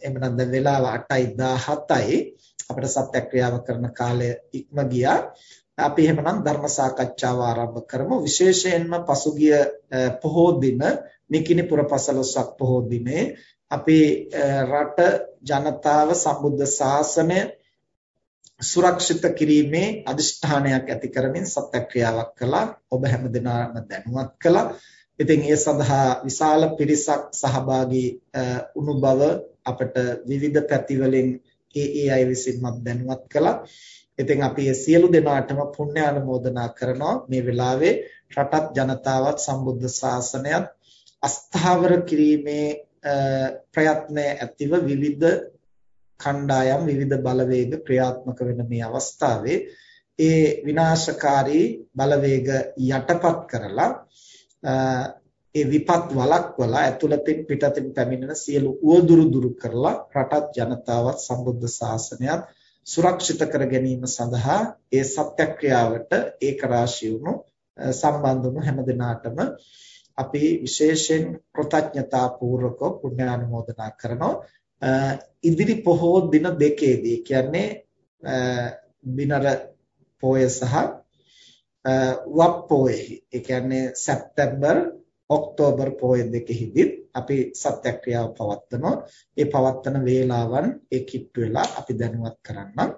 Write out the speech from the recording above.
එහෙමනම් දැන් වෙලාව 8:17යි අපිට සත්‍යක්‍රියාව කරන කාලය ඉක්ම ගියා. අපි එහෙමනම් ධර්ම සාකච්ඡාව ආරම්භ කරමු. විශේෂයෙන්ම පසුගිය පොහෝ දින නිකිනි පුරපසළොස්වක පොහෝ දිනේ අපි රට ජනතාව සම්බුද්ධ ශාසනය සුරක්ෂිත කිරීමේ අදිෂ්ඨානයක් ඇති කරමින් සත්‍යක්‍රියාවක් කළා. ඔබ හැම දිනම දැනුවත් කළා. ඉතින් ඒ සඳහා විශාල පිරිසක් සහභාගී වුණු බව අපට විවිධ පැතිවලින් ඒ ඒ අය විසින්මත් දැනුවත් කළා. ඉතින් අපි මේ සියලු දෙනාටම පුණ්‍ය ආනුමෝදනා කරනවා මේ වෙලාවේ රටත් ජනතාවත් සම්බුද්ධ ශාසනයත් අස්ථාවර කිරීමේ ප්‍රයත්නය ඇතිව විවිධ කණ්ඩායම් විවිධ බලවේග ක්‍රියාත්මක වෙන මේ අවස්ථාවේ ඒ විනාශකාරී බලවේග යටපත් කරලා ඒ විපත් වළක්වලා ඇතුළතින් පිටතින් පැමිණෙන සියලු උවදුරු දුරු කරලා රටත් ජනතාවත් සම්බුද්ධ ශාසනයත් සුරක්ෂිත කර ගැනීම සඳහා ඒ සත්‍යක්‍රියාවට ඒකරාශී වුණු සම්බන්ධ වුණු හැම දිනාටම අපි විශේෂයෙන් කෘතඥතා පූර්වකව පුණ්‍යානුමෝදනා කරනවා. ඉදිරි පොහෝ දින දෙකේදී කියන්නේ බිනර පොය සහ වප් පොයෙහි ඒ කියන්නේ සැප්තැම්බර් ඔක්තෝබර් පොය දෙකෙහිදී අපි සත්‍යක්‍රියාව පවත්වනවා. ඒ පවත්වන වේලාවන් ඒ කිට්ටු වෙලා අපි දැනුවත් කරන්නම්.